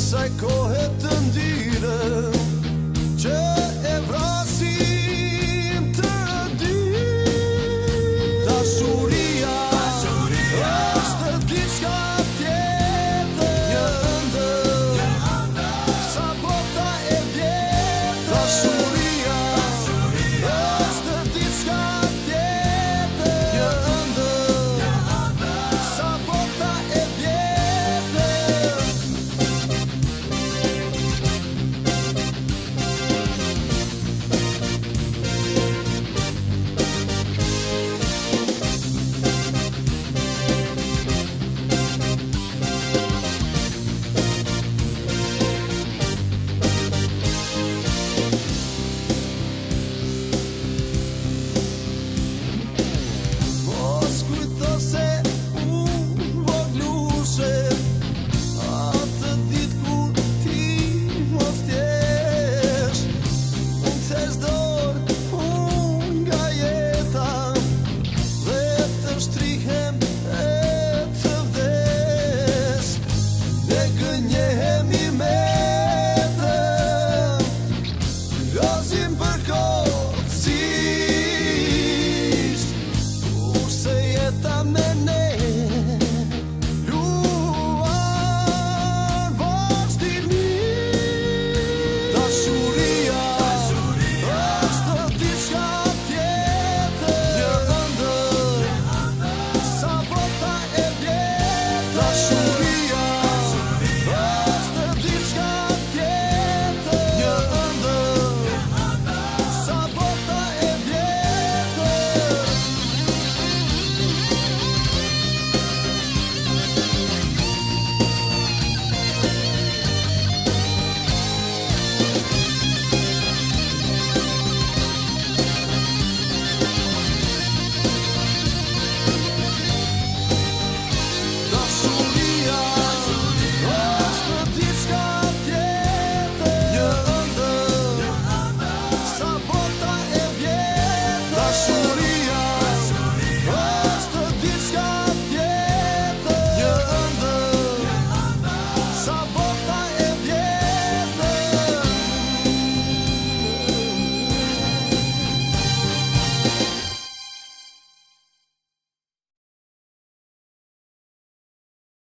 sei correr tendida.